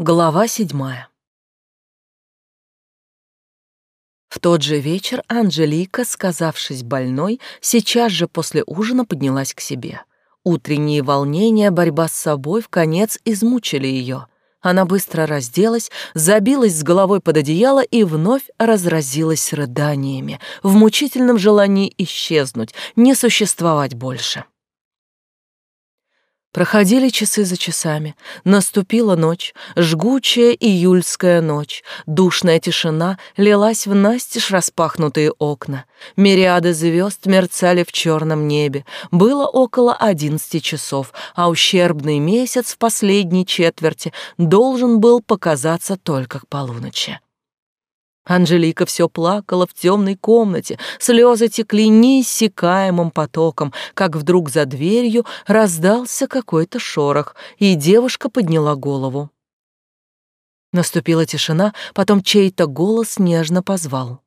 Глава седьмая. В тот же вечер Анжелика, сказавшись больной, сейчас же после ужина поднялась к себе. Утренние волнения, борьба с собой в конец измучили ее. Она быстро разделась, забилась с головой под одеяло и вновь разразилась рыданиями, в мучительном желании исчезнуть, не существовать больше. Проходили часы за часами. Наступила ночь, жгучая июльская ночь. Душная тишина лилась в настежь распахнутые окна. Мириады звезд мерцали в черном небе. Было около одиннадцати часов, а ущербный месяц в последней четверти должен был показаться только к полуночи. Анжелика все плакала в темной комнате, слезы текли неиссякаемым потоком, как вдруг за дверью раздался какой-то шорох, и девушка подняла голову. Наступила тишина, потом чей-то голос нежно позвал.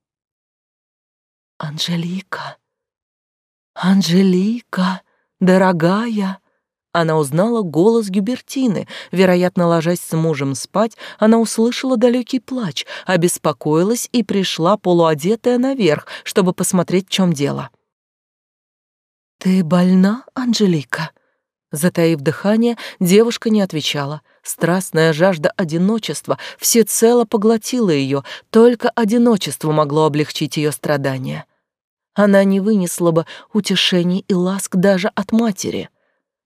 «Анжелика! Анжелика, дорогая!» Она узнала голос Гюбертины. Вероятно, ложась с мужем спать, она услышала далекий плач, обеспокоилась и пришла полуодетая наверх, чтобы посмотреть, в чем дело. «Ты больна, Анжелика?» Затаив дыхание, девушка не отвечала. Страстная жажда одиночества всецело поглотила ее, только одиночество могло облегчить ее страдания. Она не вынесла бы утешений и ласк даже от матери —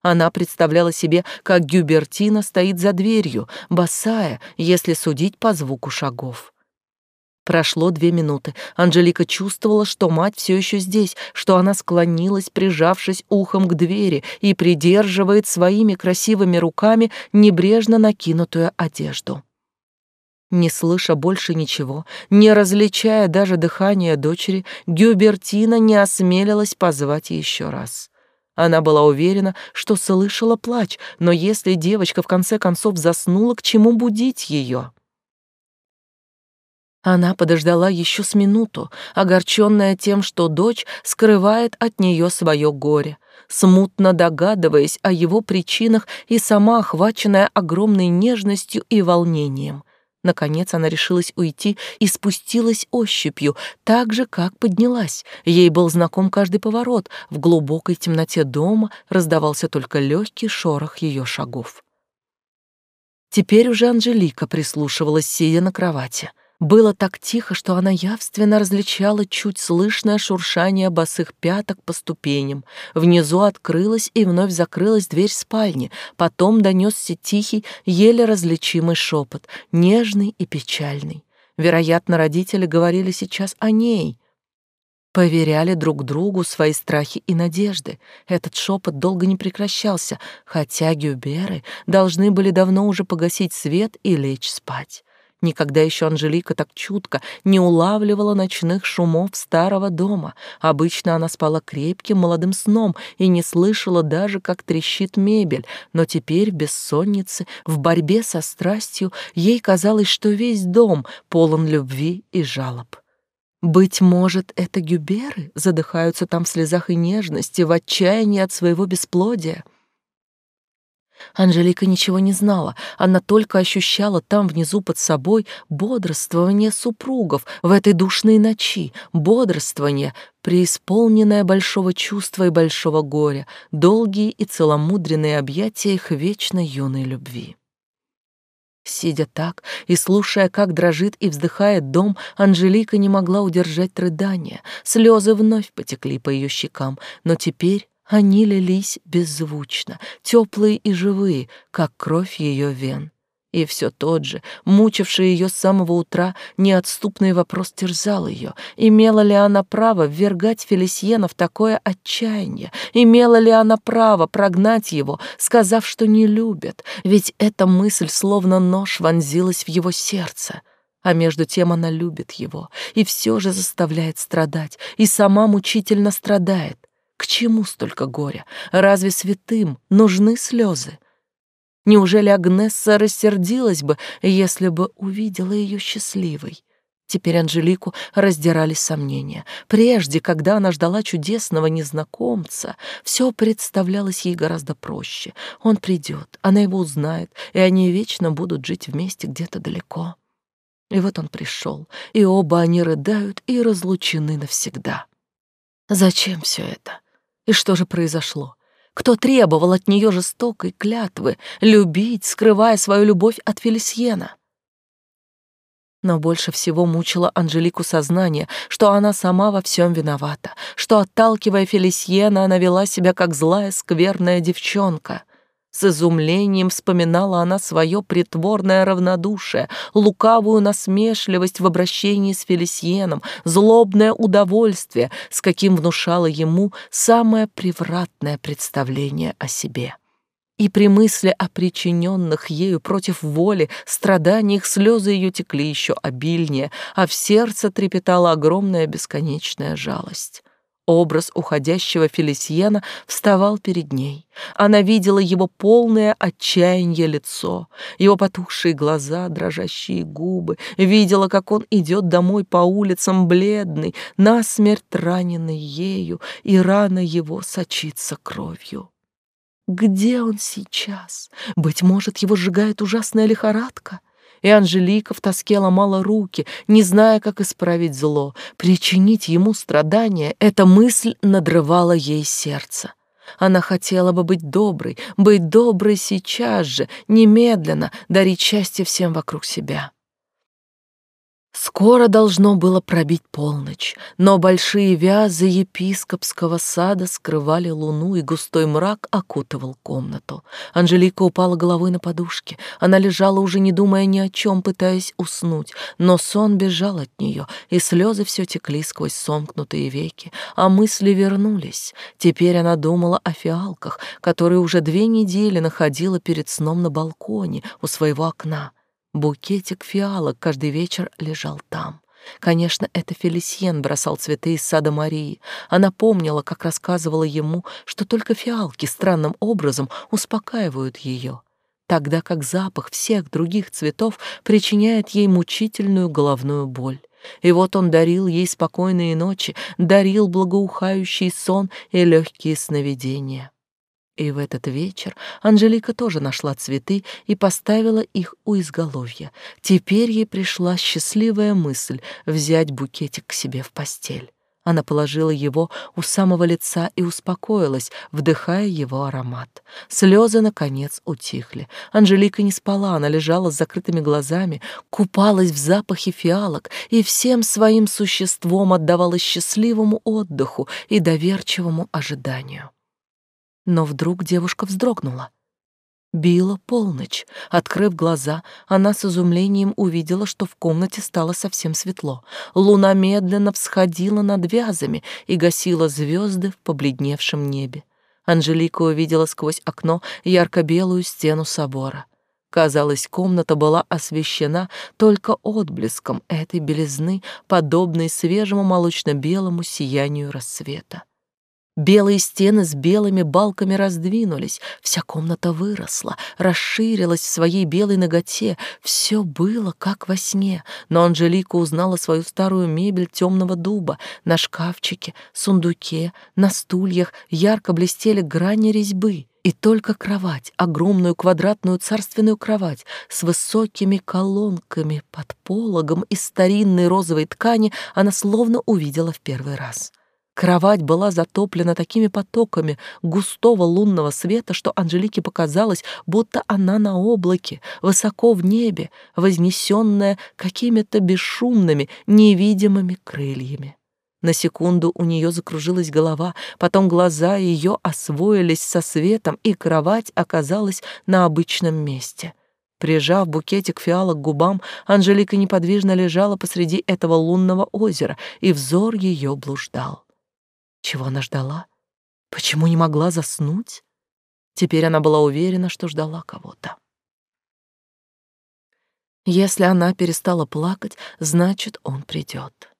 она представляла себе, как Гюбертина стоит за дверью, босая, если судить по звуку шагов. Прошло две минуты. Анжелика чувствовала, что мать все еще здесь, что она склонилась, прижавшись ухом к двери, и придерживает своими красивыми руками небрежно накинутую одежду. Не слыша больше ничего, не различая даже дыхания дочери, Гюбертина не осмелилась позвать еще раз. Она была уверена, что слышала плач, но если девочка в конце концов заснула, к чему будить ее? Она подождала еще с минуту, огорченная тем, что дочь скрывает от нее свое горе, смутно догадываясь о его причинах и сама охваченная огромной нежностью и волнением. Наконец она решилась уйти и спустилась ощупью, так же, как поднялась. Ей был знаком каждый поворот. В глубокой темноте дома раздавался только легкий шорох ее шагов. Теперь уже Анжелика прислушивалась, сидя на кровати. Было так тихо, что она явственно различала чуть слышное шуршание босых пяток по ступеням. Внизу открылась и вновь закрылась дверь спальни. Потом донесся тихий, еле различимый шепот, нежный и печальный. Вероятно, родители говорили сейчас о ней. Поверяли друг другу свои страхи и надежды. Этот шепот долго не прекращался, хотя гюберы должны были давно уже погасить свет и лечь спать. Никогда еще Анжелика так чутко не улавливала ночных шумов старого дома. Обычно она спала крепким молодым сном и не слышала даже, как трещит мебель, но теперь в бессоннице, в борьбе со страстью, ей казалось, что весь дом полон любви и жалоб. Быть может, это гюберы задыхаются там в слезах и нежности, в отчаянии от своего бесплодия — Анжелика ничего не знала, она только ощущала там внизу под собой бодрствование супругов в этой душной ночи, бодрствование, преисполненное большого чувства и большого горя, долгие и целомудренные объятия их вечной юной любви. Сидя так и слушая, как дрожит и вздыхает дом, Анжелика не могла удержать рыдания. Слезы вновь потекли по ее щекам, но теперь они лились беззвучно, теплые и живые, как кровь ее вен. И все тот же, мучивший ее с самого утра, неотступный вопрос терзал ее. Имела ли она право ввергать Фелисьена в такое отчаяние? Имела ли она право прогнать его, сказав, что не любит? Ведь эта мысль словно нож вонзилась в его сердце. А между тем она любит его и все же заставляет страдать, и сама мучительно страдает. К чему столько горя? Разве святым нужны слезы? Неужели Агнесса рассердилась бы, если бы увидела ее счастливой? Теперь Анжелику раздирали сомнения. Прежде, когда она ждала чудесного незнакомца, все представлялось ей гораздо проще. Он придет, она его узнает, и они вечно будут жить вместе где-то далеко. И вот он пришел, и оба они рыдают и разлучены навсегда. Зачем все это? И что же произошло? Кто требовал от нее жестокой клятвы любить, скрывая свою любовь от Фелисьена? Но больше всего мучило Анжелику сознание, что она сама во всем виновата, что, отталкивая Фелисьена, она вела себя как злая, скверная девчонка. С изумлением вспоминала она свое притворное равнодушие, лукавую насмешливость в обращении с Фелисьеном, злобное удовольствие, с каким внушало ему самое превратное представление о себе и при мысли о причиненных ею против воли страданиях слезы ее текли еще обильнее, а в сердце трепетала огромная бесконечная жалость. Образ уходящего Фелисьена вставал перед ней. Она видела его полное отчаяние лицо, его потухшие глаза, дрожащие губы, видела, как он идет домой по улицам бледный, насмерть раненый ею, и рана его сочится кровью. Где он сейчас? Быть может, его сжигает ужасная лихорадка? И Анжелика в тоске ломала руки, не зная, как исправить зло, причинить ему страдания. Эта мысль надрывала ей сердце. Она хотела бы быть доброй, быть доброй сейчас же, немедленно, дарить счастье всем вокруг себя. Скоро должно было пробить полночь, но большие вязы епископского сада скрывали луну, и густой мрак окутывал комнату. Анжелика упала головой на подушке. Она лежала уже не думая ни о чем, пытаясь уснуть, но сон бежал от нее, и слезы все текли сквозь сомкнутые веки, а мысли вернулись. Теперь она думала о фиалках, которые уже две недели находила перед сном на балконе у своего окна. Букетик фиалок каждый вечер лежал там. Конечно, это Фелисьен бросал цветы из сада Марии. Она помнила, как рассказывала ему, что только фиалки странным образом успокаивают ее, тогда как запах всех других цветов причиняет ей мучительную головную боль. И вот он дарил ей спокойные ночи, дарил благоухающий сон и легкие сновидения. И в этот вечер Анжелика тоже нашла цветы и поставила их у изголовья. Теперь ей пришла счастливая мысль взять букетик к себе в постель. Она положила его у самого лица и успокоилась, вдыхая его аромат. Слезы, наконец, утихли. Анжелика не спала, она лежала с закрытыми глазами, купалась в запахе фиалок и всем своим существом отдавалась счастливому отдыху и доверчивому ожиданию. Но вдруг девушка вздрогнула. Била полночь. Открыв глаза, она с изумлением увидела, что в комнате стало совсем светло. Луна медленно всходила над вязами и гасила звезды в побледневшем небе. Анжелика увидела сквозь окно ярко-белую стену собора. Казалось, комната была освещена только отблеском этой белизны, подобной свежему молочно-белому сиянию рассвета. Белые стены с белыми балками раздвинулись, вся комната выросла, расширилась в своей белой ноготе. Все было как во сне, но Анжелика узнала свою старую мебель темного дуба. На шкафчике, сундуке, на стульях ярко блестели грани резьбы. И только кровать, огромную квадратную царственную кровать с высокими колонками под пологом из старинной розовой ткани она словно увидела в первый раз. Кровать была затоплена такими потоками густого лунного света, что Анжелике показалось, будто она на облаке, высоко в небе, вознесенная какими-то бесшумными, невидимыми крыльями. На секунду у нее закружилась голова, потом глаза ее освоились со светом, и кровать оказалась на обычном месте. Прижав букетик фиалок к губам, Анжелика неподвижно лежала посреди этого лунного озера, и взор ее блуждал. Чего она ждала? Почему не могла заснуть? Теперь она была уверена, что ждала кого-то. Если она перестала плакать, значит, он придет.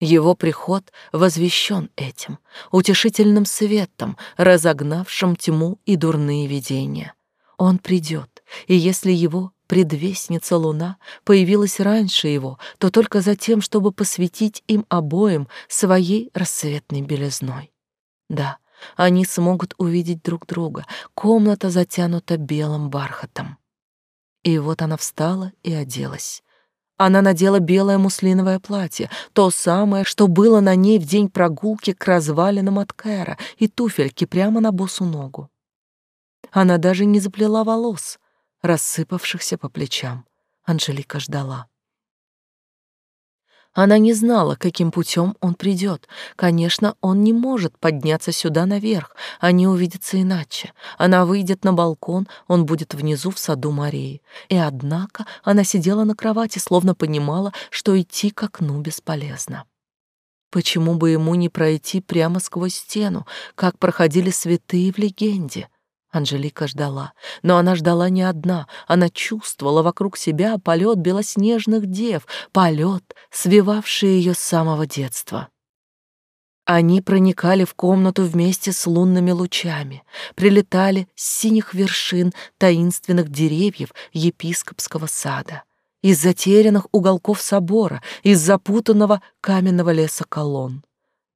Его приход возвещен этим, утешительным светом, разогнавшим тьму и дурные видения. Он придет, и если его предвестница луна появилась раньше его, то только за тем, чтобы посвятить им обоим своей рассветной белизной. Да, они смогут увидеть друг друга. Комната затянута белым бархатом. И вот она встала и оделась. Она надела белое муслиновое платье, то самое, что было на ней в день прогулки к развалинам от Кэра, и туфельки прямо на босу ногу. Она даже не заплела волос, рассыпавшихся по плечам. Анжелика ждала. Она не знала, каким путем он придет. Конечно, он не может подняться сюда наверх, они увидятся иначе. Она выйдет на балкон, он будет внизу в саду Марии. И однако она сидела на кровати, словно понимала, что идти к окну бесполезно. Почему бы ему не пройти прямо сквозь стену, как проходили святые в легенде? Анжелика ждала, но она ждала не одна, она чувствовала вокруг себя полет белоснежных дев, полет, свивавший ее с самого детства. Они проникали в комнату вместе с лунными лучами, прилетали с синих вершин таинственных деревьев епископского сада, из затерянных уголков собора, из запутанного каменного леса колонн.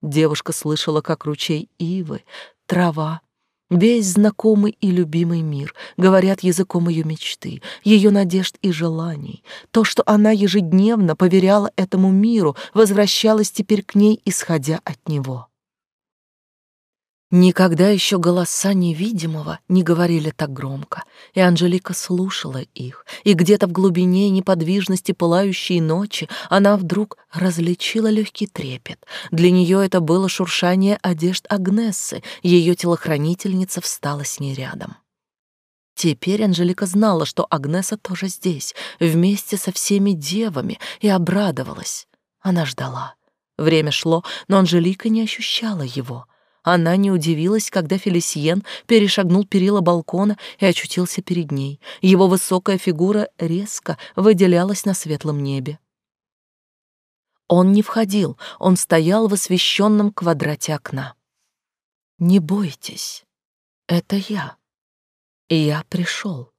Девушка слышала, как ручей ивы, трава, Весь знакомый и любимый мир говорят языком ее мечты, ее надежд и желаний. То, что она ежедневно поверяла этому миру, возвращалось теперь к ней, исходя от него. Никогда еще голоса невидимого не говорили так громко, и Анжелика слушала их, и где-то в глубине неподвижности пылающей ночи она вдруг различила легкий трепет. Для нее это было шуршание одежд Агнессы, ее телохранительница встала с ней рядом. Теперь Анжелика знала, что Агнеса тоже здесь, вместе со всеми девами, и обрадовалась. Она ждала. Время шло, но Анжелика не ощущала его — она не удивилась, когда Фелисиен перешагнул перила балкона и очутился перед ней. Его высокая фигура резко выделялась на светлом небе. Он не входил, он стоял в освещенном квадрате окна. «Не бойтесь, это я. И я пришел».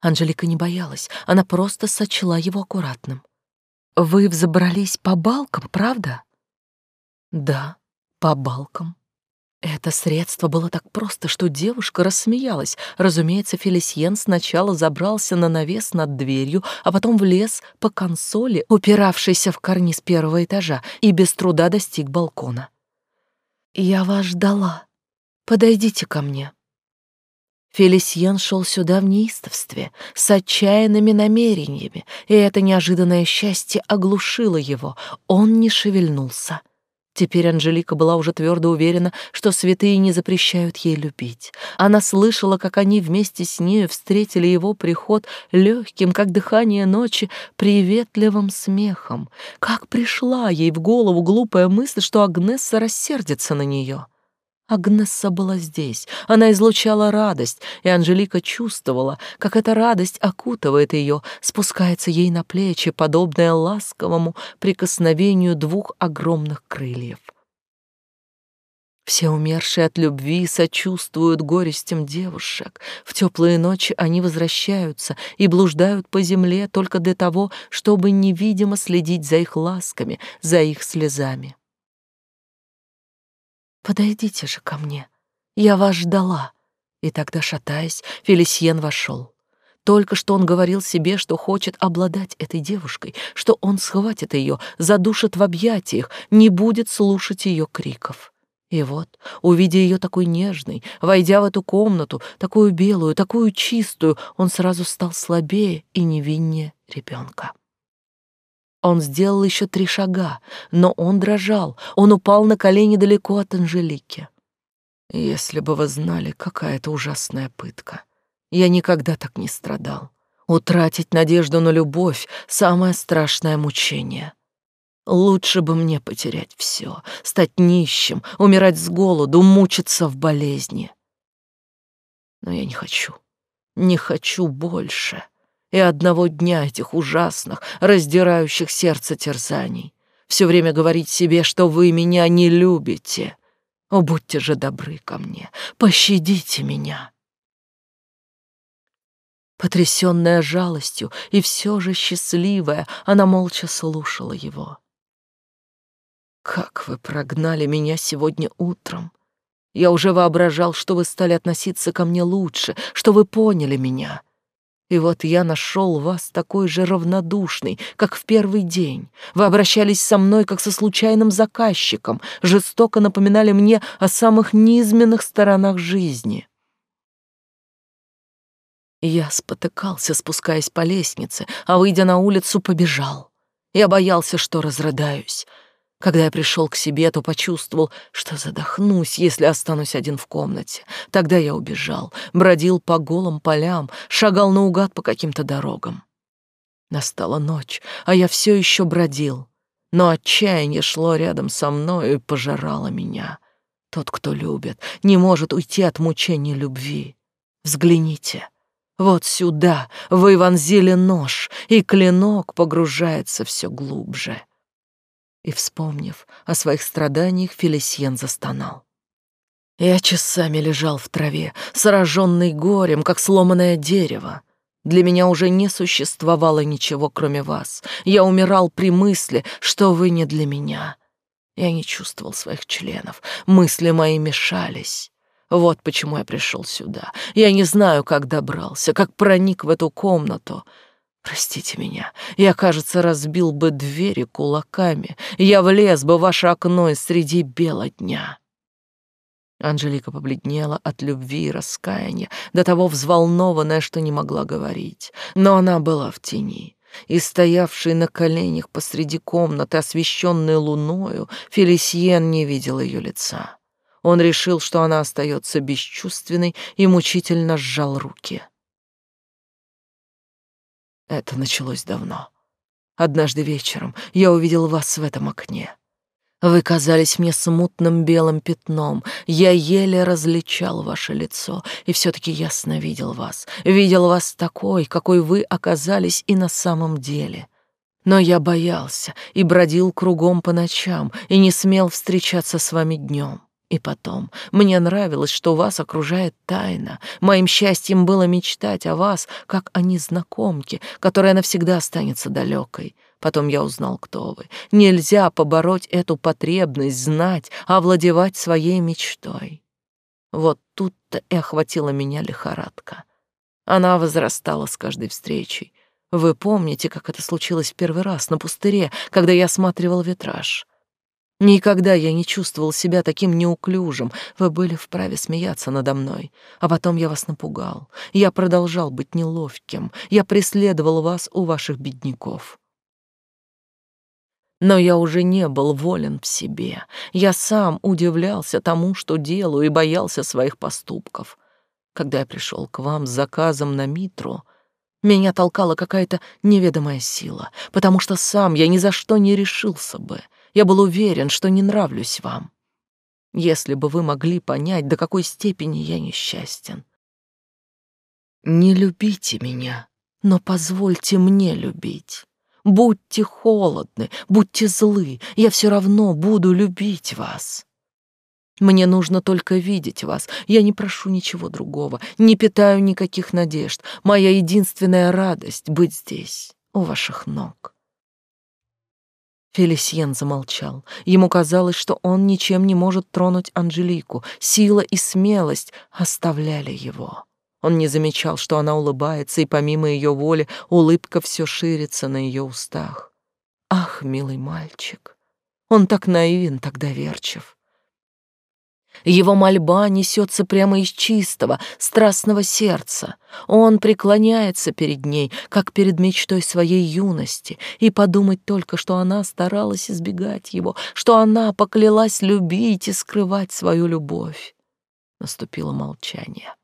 Анжелика не боялась, она просто сочла его аккуратным. «Вы взобрались по балкам, правда?» «Да, по балкам». Это средство было так просто, что девушка рассмеялась. Разумеется, Фелисьен сначала забрался на навес над дверью, а потом влез по консоли, упиравшейся в карниз первого этажа, и без труда достиг балкона. «Я вас ждала. Подойдите ко мне». Фелисьен шел сюда в неистовстве, с отчаянными намерениями, и это неожиданное счастье оглушило его. Он не шевельнулся. Теперь Анжелика была уже твердо уверена, что святые не запрещают ей любить. Она слышала, как они вместе с нею встретили его приход легким, как дыхание ночи, приветливым смехом. Как пришла ей в голову глупая мысль, что Агнесса рассердится на нее. Агнесса была здесь, она излучала радость, и Анжелика чувствовала, как эта радость окутывает ее, спускается ей на плечи, подобная ласковому прикосновению двух огромных крыльев. Все умершие от любви сочувствуют горестям девушек. В теплые ночи они возвращаются и блуждают по земле только для того, чтобы невидимо следить за их ласками, за их слезами. Подойдите же ко мне. Я вас ждала. И тогда, шатаясь, Фелисьен вошел. Только что он говорил себе, что хочет обладать этой девушкой, что он схватит ее, задушит в объятиях, не будет слушать ее криков. И вот, увидя ее такой нежной, войдя в эту комнату, такую белую, такую чистую, он сразу стал слабее и невиннее ребенка. Он сделал еще три шага, но он дрожал, он упал на колени далеко от Анжелики. Если бы вы знали, какая это ужасная пытка. Я никогда так не страдал. Утратить надежду на любовь — самое страшное мучение. Лучше бы мне потерять все, стать нищим, умирать с голоду, мучиться в болезни. Но я не хочу, не хочу больше и одного дня этих ужасных, раздирающих сердце терзаний. Все время говорить себе, что вы меня не любите. О, будьте же добры ко мне, пощадите меня. Потрясённая жалостью и все же счастливая, она молча слушала его. «Как вы прогнали меня сегодня утром! Я уже воображал, что вы стали относиться ко мне лучше, что вы поняли меня. И вот я нашел вас такой же равнодушный, как в первый день. Вы обращались со мной, как со случайным заказчиком, жестоко напоминали мне о самых низменных сторонах жизни». Я спотыкался, спускаясь по лестнице, а, выйдя на улицу, побежал. Я боялся, что разрыдаюсь. Когда я пришел к себе, то почувствовал, что задохнусь, если останусь один в комнате. Тогда я убежал, бродил по голым полям, шагал наугад по каким-то дорогам. Настала ночь, а я все еще бродил, но отчаяние шло рядом со мной и пожирало меня. Тот, кто любит, не может уйти от мучений любви. Взгляните, вот сюда вы вонзили нож, и клинок погружается все глубже. И, вспомнив о своих страданиях, Фелисьен застонал. Я часами лежал в траве, сраженный горем, как сломанное дерево. Для меня уже не существовало ничего, кроме вас. Я умирал при мысли, что вы не для меня. Я не чувствовал своих членов, мысли мои мешались. Вот почему я пришел сюда. Я не знаю, как добрался, как проник в эту комнату. Простите меня, я, кажется, разбил бы двери кулаками. Я влез бы в ваше окно среди бела дня. Анжелика побледнела от любви и раскаяния, до того взволнованная, что не могла говорить. Но она была в тени. И стоявший на коленях посреди комнаты, освещенной луною, Фелисьен не видел ее лица. Он решил, что она остается бесчувственной и мучительно сжал руки. Это началось давно. Однажды вечером я увидел вас в этом окне. Вы казались мне смутным белым пятном. Я еле различал ваше лицо, и все-таки ясно видел вас. Видел вас такой, какой вы оказались и на самом деле. Но я боялся и бродил кругом по ночам, и не смел встречаться с вами днем. И потом, мне нравилось, что вас окружает тайна. Моим счастьем было мечтать о вас, как о незнакомке, которая навсегда останется далекой. Потом я узнал, кто вы. Нельзя побороть эту потребность знать, овладевать своей мечтой. Вот тут-то и охватила меня лихорадка. Она возрастала с каждой встречей. Вы помните, как это случилось в первый раз на пустыре, когда я осматривал витраж? Никогда я не чувствовал себя таким неуклюжим. Вы были вправе смеяться надо мной. А потом я вас напугал. Я продолжал быть неловким. Я преследовал вас у ваших бедняков. Но я уже не был волен в себе. Я сам удивлялся тому, что делаю, и боялся своих поступков. Когда я пришел к вам с заказом на Митру, меня толкала какая-то неведомая сила, потому что сам я ни за что не решился бы. Я был уверен, что не нравлюсь вам. Если бы вы могли понять, до какой степени я несчастен. Не любите меня, но позвольте мне любить. Будьте холодны, будьте злы, я все равно буду любить вас. Мне нужно только видеть вас. Я не прошу ничего другого, не питаю никаких надежд. Моя единственная радость — быть здесь, у ваших ног. Фелисьен замолчал. Ему казалось, что он ничем не может тронуть Анжелику. Сила и смелость оставляли его. Он не замечал, что она улыбается, и помимо ее воли улыбка все ширится на ее устах. Ах, милый мальчик, он так наивен, так доверчив. Его мольба несется прямо из чистого, страстного сердца. Он преклоняется перед ней, как перед мечтой своей юности, и подумать только, что она старалась избегать его, что она поклялась любить и скрывать свою любовь. Наступило молчание.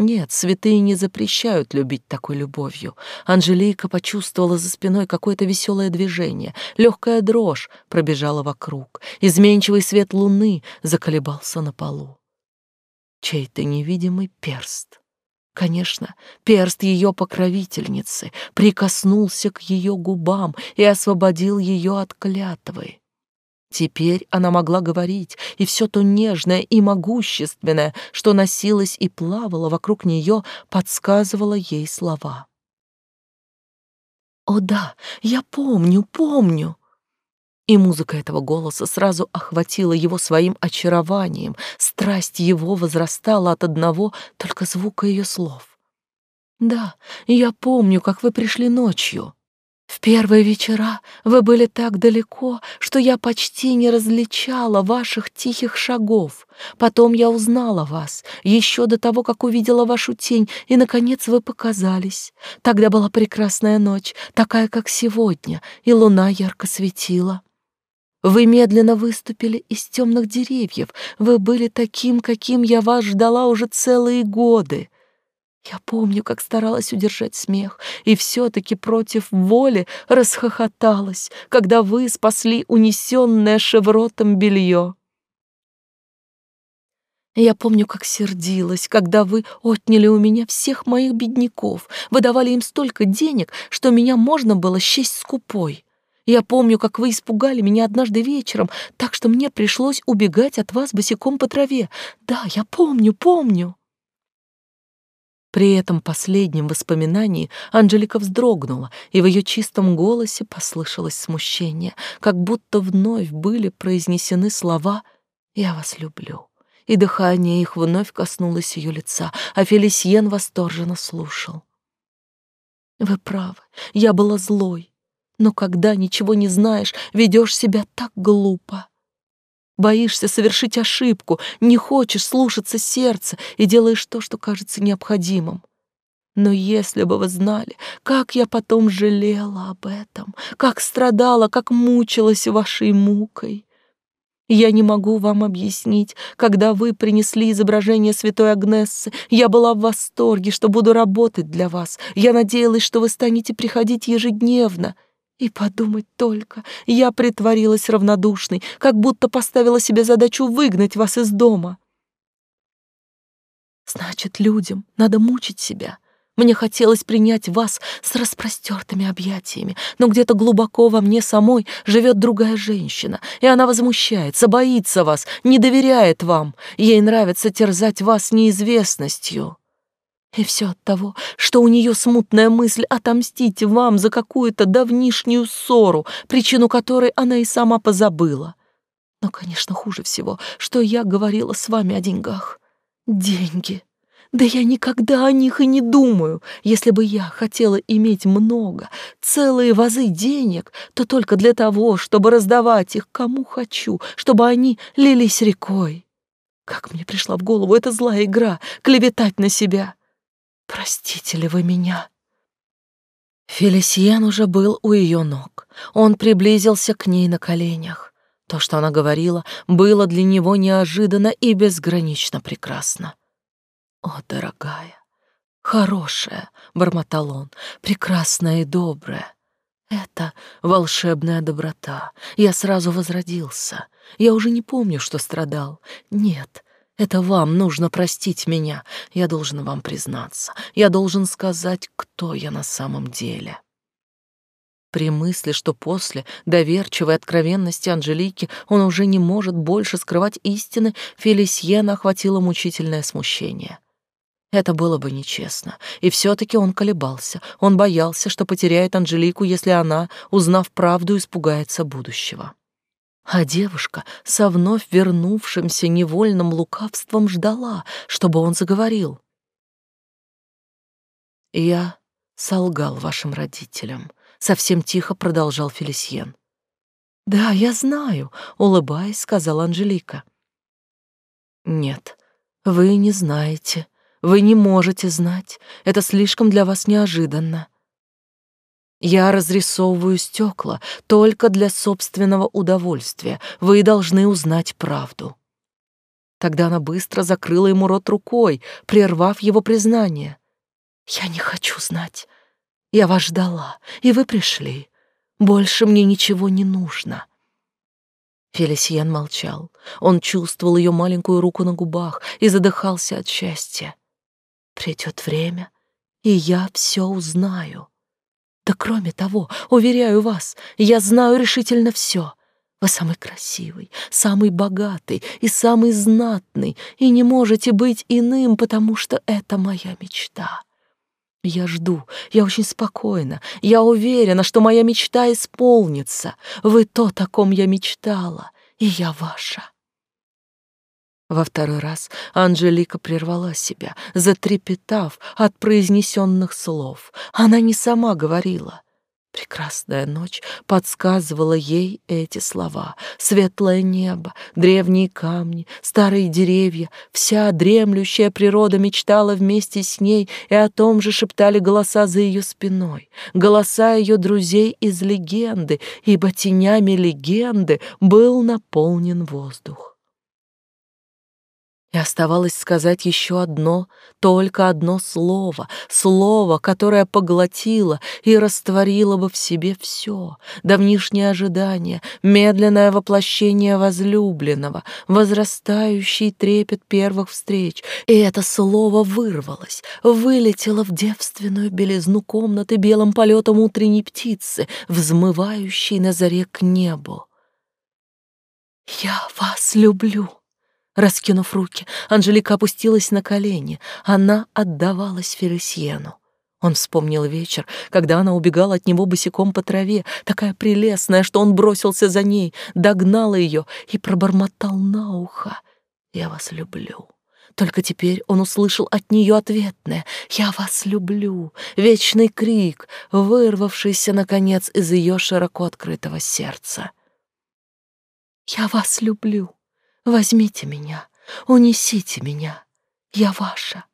Нет, святые не запрещают любить такой любовью. Анжелика почувствовала за спиной какое-то веселое движение. Легкая дрожь пробежала вокруг. Изменчивый свет луны заколебался на полу. Чей-то невидимый перст. Конечно, перст ее покровительницы прикоснулся к ее губам и освободил ее от клятвы. Теперь она могла говорить, и все то нежное и могущественное, что носилось и плавало вокруг нее, подсказывало ей слова. «О да, я помню, помню!» И музыка этого голоса сразу охватила его своим очарованием, страсть его возрастала от одного только звука ее слов. «Да, я помню, как вы пришли ночью. В первые вечера вы были так далеко, что я почти не различала ваших тихих шагов. Потом я узнала вас, еще до того, как увидела вашу тень, и, наконец, вы показались. Тогда была прекрасная ночь, такая, как сегодня, и луна ярко светила. Вы медленно выступили из темных деревьев. Вы были таким, каким я вас ждала уже целые годы. Я помню, как старалась удержать смех, и все-таки против воли расхохоталась, когда вы спасли унесенное шевротом белье. Я помню, как сердилась, когда вы отняли у меня всех моих бедняков, вы давали им столько денег, что меня можно было счесть скупой. Я помню, как вы испугали меня однажды вечером, так что мне пришлось убегать от вас босиком по траве. Да, я помню, помню. При этом последнем воспоминании Анжелика вздрогнула, и в ее чистом голосе послышалось смущение, как будто вновь были произнесены слова «Я вас люблю». И дыхание их вновь коснулось ее лица, а Фелисьен восторженно слушал. «Вы правы, я была злой, но когда ничего не знаешь, ведешь себя так глупо. Боишься совершить ошибку, не хочешь слушаться сердца и делаешь то, что кажется необходимым. Но если бы вы знали, как я потом жалела об этом, как страдала, как мучилась вашей мукой. Я не могу вам объяснить, когда вы принесли изображение святой Агнессы, я была в восторге, что буду работать для вас. Я надеялась, что вы станете приходить ежедневно — и подумать только, я притворилась равнодушной, как будто поставила себе задачу выгнать вас из дома. Значит, людям надо мучить себя. Мне хотелось принять вас с распростертыми объятиями, но где-то глубоко во мне самой живет другая женщина, и она возмущается, боится вас, не доверяет вам. Ей нравится терзать вас неизвестностью. И все от того, что у нее смутная мысль отомстить вам за какую-то давнишнюю ссору, причину которой она и сама позабыла. Но, конечно, хуже всего, что я говорила с вами о деньгах. Деньги. Да я никогда о них и не думаю. Если бы я хотела иметь много, целые вазы денег, то только для того, чтобы раздавать их кому хочу, чтобы они лились рекой. Как мне пришла в голову эта злая игра — клеветать на себя. Простите ли вы меня?» Фелисиен уже был у ее ног. Он приблизился к ней на коленях. То, что она говорила, было для него неожиданно и безгранично прекрасно. «О, дорогая, хорошая», — бормотал он, — «прекрасная и добрая». Это волшебная доброта. Я сразу возродился. Я уже не помню, что страдал. Нет, это вам нужно простить меня. Я должен вам признаться. Я должен сказать, кто я на самом деле. При мысли, что после доверчивой откровенности Анжелики он уже не может больше скрывать истины, Фелисьена охватило мучительное смущение. Это было бы нечестно, и все таки он колебался. Он боялся, что потеряет Анжелику, если она, узнав правду, испугается будущего. А девушка со вновь вернувшимся невольным лукавством ждала, чтобы он заговорил. «Я солгал вашим родителям», — совсем тихо продолжал Фелисьен. «Да, я знаю», — улыбаясь, сказала Анжелика. «Нет, вы не знаете, вы не можете знать, это слишком для вас неожиданно. Я разрисовываю стекла только для собственного удовольствия. Вы должны узнать правду. Тогда она быстро закрыла ему рот рукой, прервав его признание. Я не хочу знать. Я вас ждала, и вы пришли. Больше мне ничего не нужно. Фелисиен молчал. Он чувствовал ее маленькую руку на губах и задыхался от счастья. Придет время, и я все узнаю. Да кроме того, уверяю вас, я знаю решительно все. Вы самый красивый, самый богатый и самый знатный, и не можете быть иным, потому что это моя мечта. Я жду, я очень спокойна, я уверена, что моя мечта исполнится. Вы то, о ком я мечтала, и я ваша. Во второй раз Анжелика прервала себя, затрепетав от произнесенных слов. Она не сама говорила. Прекрасная ночь подсказывала ей эти слова. Светлое небо, древние камни, старые деревья, вся дремлющая природа мечтала вместе с ней, и о том же шептали голоса за ее спиной, голоса ее друзей из легенды, ибо тенями легенды был наполнен воздух. Оставалось сказать еще одно, только одно слово, слово, которое поглотило и растворило бы в себе все, давнишнее ожидание, медленное воплощение возлюбленного, возрастающий трепет первых встреч. И это слово вырвалось, вылетело в девственную белизну комнаты белым полетом утренней птицы, взмывающей на заре к небу. «Я вас люблю!» Раскинув руки, Анжелика опустилась на колени. Она отдавалась Фелисьену. Он вспомнил вечер, когда она убегала от него босиком по траве, такая прелестная, что он бросился за ней, догнал ее и пробормотал на ухо. «Я вас люблю». Только теперь он услышал от нее ответное «Я вас люблю», вечный крик, вырвавшийся, наконец, из ее широко открытого сердца. «Я вас люблю», Возьмите меня, унесите меня, я ваша.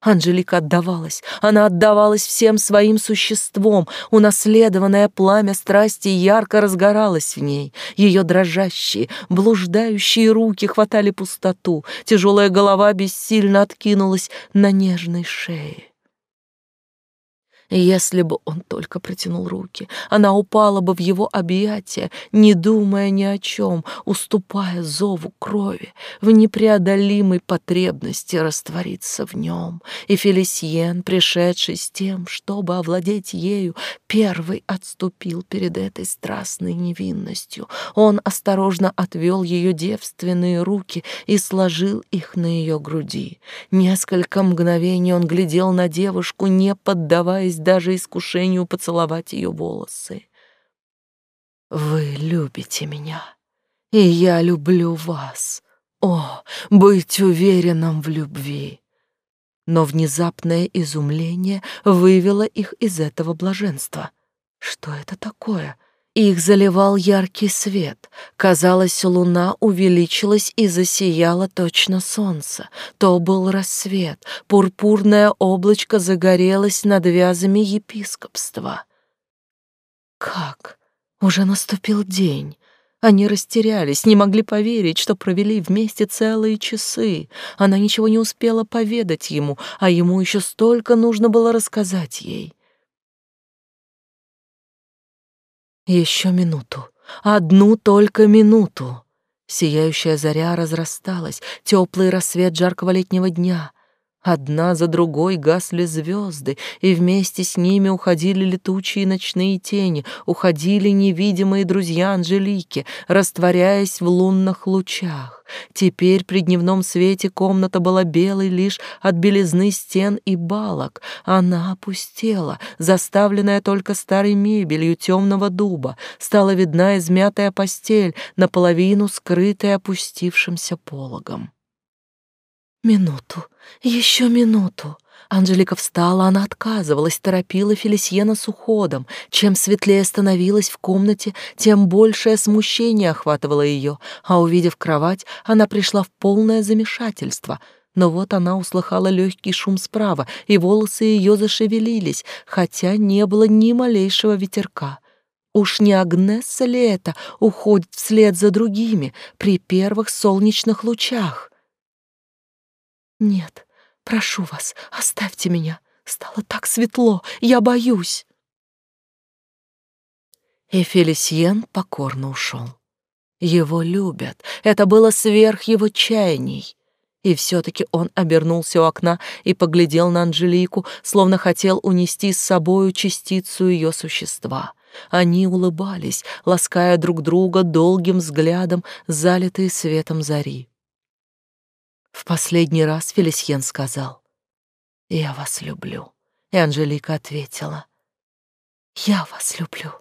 Анжелика отдавалась, она отдавалась всем своим существом, унаследованное пламя страсти ярко разгоралось в ней. Ее дрожащие, блуждающие руки хватали пустоту, тяжелая голова бессильно откинулась на нежной шее. Если бы он только протянул руки, она упала бы в его объятия, не думая ни о чем, уступая зову крови, в непреодолимой потребности раствориться в нем. И Фелисиен, пришедший с тем, чтобы овладеть ею, первый отступил перед этой страстной невинностью. Он осторожно отвел ее девственные руки и сложил их на ее груди. Несколько мгновений он глядел на девушку, не поддаваясь поддаваясь даже искушению поцеловать ее волосы. «Вы любите меня, и я люблю вас. О, быть уверенным в любви!» Но внезапное изумление вывело их из этого блаженства. Что это такое? Их заливал яркий свет. Казалось, луна увеличилась и засияла точно солнце. То был рассвет. Пурпурное облачко загорелось над вязами епископства. Как? Уже наступил день. Они растерялись, не могли поверить, что провели вместе целые часы. Она ничего не успела поведать ему, а ему еще столько нужно было рассказать ей. Еще минуту, одну только минуту. Сияющая заря разрасталась, теплый рассвет жаркого летнего дня. Одна за другой гасли звезды, и вместе с ними уходили летучие ночные тени, уходили невидимые друзья Анжелики, растворяясь в лунных лучах. Теперь при дневном свете комната была белой лишь от белизны стен и балок. Она опустела, заставленная только старой мебелью темного дуба. Стала видна измятая постель, наполовину скрытая опустившимся пологом. Минуту, еще минуту. Анжелика встала, она отказывалась, торопила Фелисьена с уходом. Чем светлее становилась в комнате, тем большее смущение охватывало ее, а увидев кровать, она пришла в полное замешательство. Но вот она услыхала легкий шум справа, и волосы ее зашевелились, хотя не было ни малейшего ветерка. Уж не Агнесса ли это уходит вслед за другими при первых солнечных лучах? «Нет, прошу вас, оставьте меня. Стало так светло, я боюсь». И Фелисьен покорно ушел. Его любят, это было сверх его чаяний. И все-таки он обернулся у окна и поглядел на Анжелику, словно хотел унести с собою частицу ее существа — Они улыбались, лаская друг друга долгим взглядом, залитые светом зари. В последний раз Фелисьен сказал, «Я вас люблю». И Анжелика ответила, «Я вас люблю».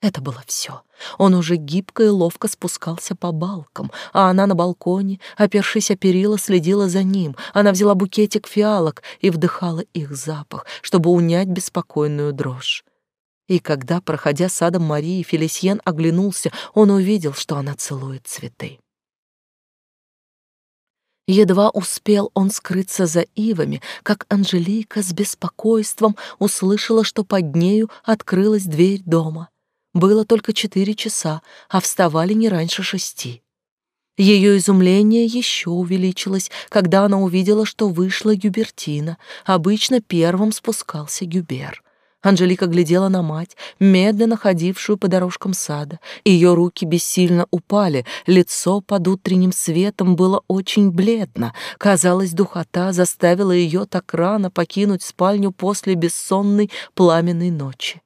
Это было все. Он уже гибко и ловко спускался по балкам, а она на балконе, опершись о перила, следила за ним. Она взяла букетик фиалок и вдыхала их запах, чтобы унять беспокойную дрожь. И когда, проходя садом Марии, Фелисьен оглянулся, он увидел, что она целует цветы. Едва успел он скрыться за ивами, как Анжелика с беспокойством услышала, что под нею открылась дверь дома. Было только четыре часа, а вставали не раньше шести. Ее изумление еще увеличилось, когда она увидела, что вышла Гюбертина. Обычно первым спускался Гюбер. Анжелика глядела на мать, медленно ходившую по дорожкам сада. Ее руки бессильно упали, лицо под утренним светом было очень бледно. Казалось, духота заставила ее так рано покинуть спальню после бессонной пламенной ночи.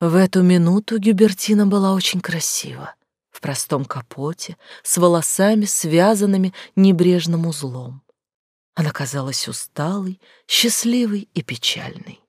В эту минуту Гюбертина была очень красива, в простом капоте, с волосами, связанными небрежным узлом. Она казалась усталой, счастливой и печальной.